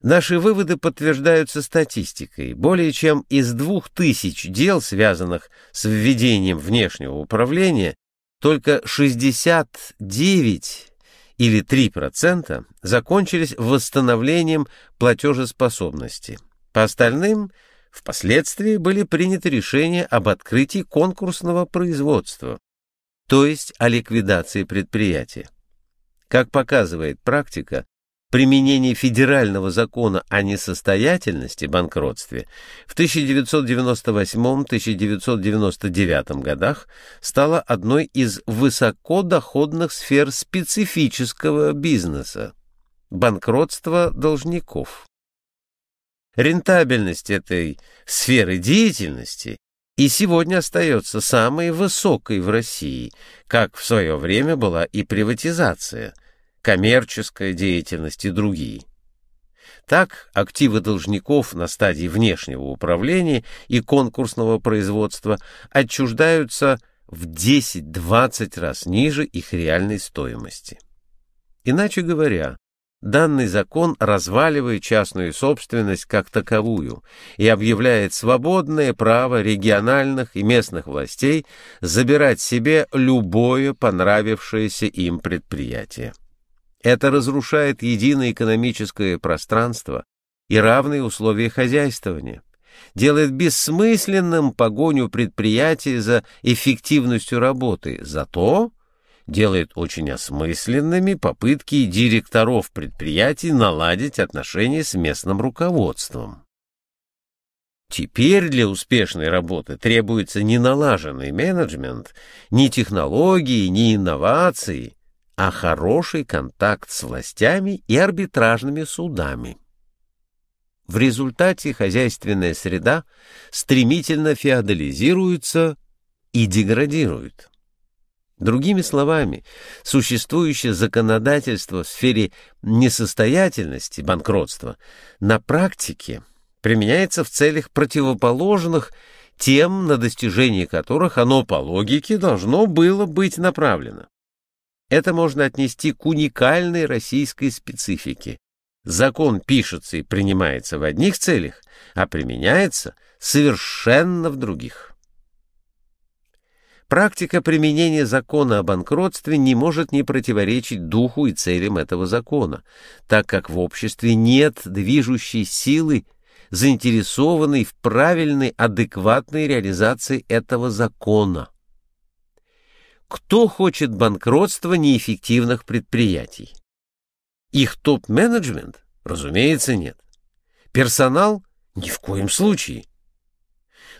Наши выводы подтверждаются статистикой. Более чем из двух тысяч дел, связанных с введением внешнего управления, только 69 или 3% закончились восстановлением платежеспособности. По остальным впоследствии были приняты решения об открытии конкурсного производства, то есть о ликвидации предприятия. Как показывает практика, применение федерального закона о несостоятельности, банкротстве, в 1998-1999 годах стало одной из высокодоходных сфер специфического бизнеса – банкротство должников. Рентабельность этой сферы деятельности и сегодня остается самой высокой в России, как в свое время была и приватизация – коммерческая деятельность и другие. Так, активы должников на стадии внешнего управления и конкурсного производства отчуждаются в 10-20 раз ниже их реальной стоимости. Иначе говоря, данный закон разваливает частную собственность как таковую и объявляет свободное право региональных и местных властей забирать себе любое понравившееся им предприятие. Это разрушает единое экономическое пространство и равные условия хозяйствования, делает бессмысленным погоню предприятий за эффективностью работы, зато делает очень осмысленными попытки директоров предприятий наладить отношения с местным руководством. Теперь для успешной работы требуется не налаженный менеджмент, ни технологии, ни инновации, а хороший контакт с властями и арбитражными судами. В результате хозяйственная среда стремительно феодализируется и деградирует. Другими словами, существующее законодательство в сфере несостоятельности, банкротства, на практике применяется в целях противоположных тем, на достижение которых оно по логике должно было быть направлено. Это можно отнести к уникальной российской специфике. Закон пишется и принимается в одних целях, а применяется совершенно в других. Практика применения закона о банкротстве не может не противоречить духу и целям этого закона, так как в обществе нет движущей силы, заинтересованной в правильной, адекватной реализации этого закона. Кто хочет банкротства неэффективных предприятий? Их топ-менеджмент? Разумеется, нет. Персонал? Ни в коем случае.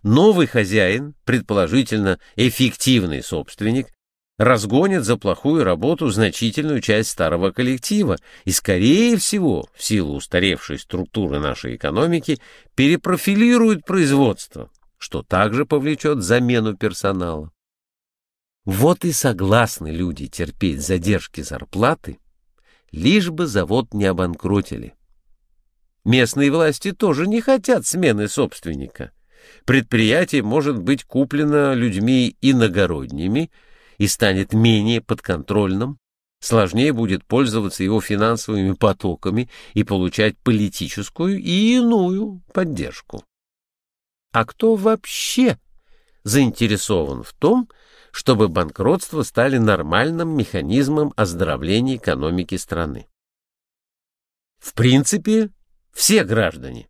Новый хозяин, предположительно эффективный собственник, разгонит за плохую работу значительную часть старого коллектива и, скорее всего, в силу устаревшей структуры нашей экономики, перепрофилирует производство, что также повлечет замену персонала. Вот и согласны люди терпеть задержки зарплаты, лишь бы завод не обанкротили. Местные власти тоже не хотят смены собственника. Предприятие может быть куплено людьми иногородними и станет менее подконтрольным, сложнее будет пользоваться его финансовыми потоками и получать политическую и иную поддержку. А кто вообще заинтересован в том, чтобы банкротства стали нормальным механизмом оздоровления экономики страны. В принципе, все граждане.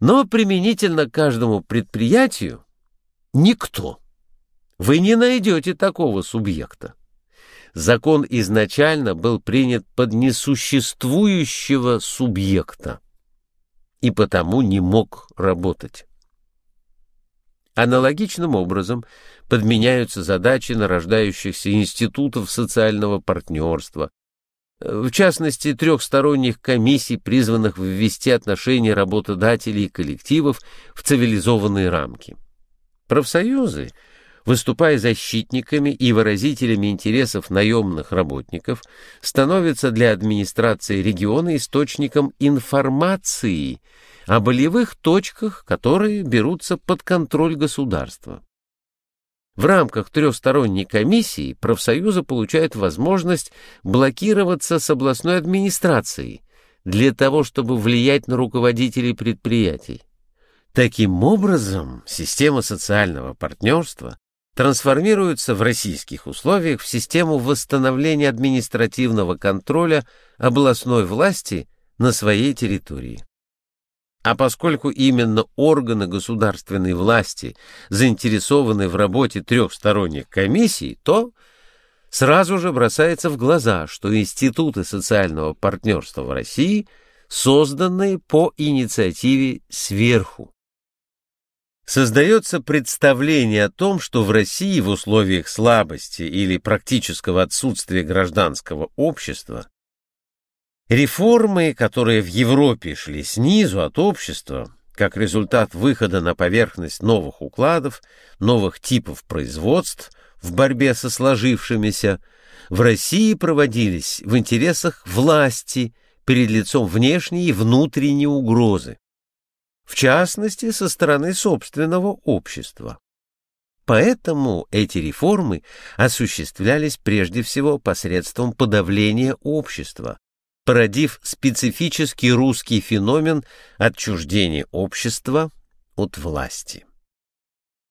Но применительно к каждому предприятию никто. Вы не найдете такого субъекта. Закон изначально был принят под несуществующего субъекта и потому не мог работать. Аналогичным образом подменяются задачи нарождающихся институтов социального партнерства, в частности, трехсторонних комиссий, призванных ввести отношения работодателей и коллективов в цивилизованные рамки. Профсоюзы, выступая защитниками и выразителями интересов наемных работников, становятся для администрации региона источником информации – о болевых точках, которые берутся под контроль государства. В рамках трехсторонней комиссии профсоюзы получают возможность блокироваться с областной администрацией, для того, чтобы влиять на руководителей предприятий. Таким образом, система социального партнерства трансформируется в российских условиях в систему восстановления административного контроля областной власти на своей территории. А поскольку именно органы государственной власти заинтересованы в работе трехсторонних комиссий, то сразу же бросается в глаза, что институты социального партнерства в России созданы по инициативе сверху. Создается представление о том, что в России в условиях слабости или практического отсутствия гражданского общества реформы, которые в Европе шли снизу от общества, как результат выхода на поверхность новых укладов, новых типов производств в борьбе со сложившимися, в России проводились в интересах власти перед лицом внешней и внутренней угрозы в частности, со стороны собственного общества. Поэтому эти реформы осуществлялись прежде всего посредством подавления общества, породив специфический русский феномен отчуждения общества от власти.